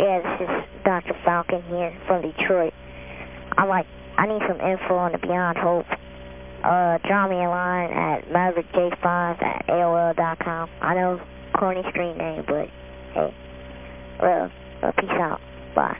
Yeah, this is Dr. Falcon here from Detroit. I like, I need some info on the Beyond Hope. Uh, draw me a line at maverickj5 at AOL.com. I know, corny screen name, but hey, well, well peace out. Bye.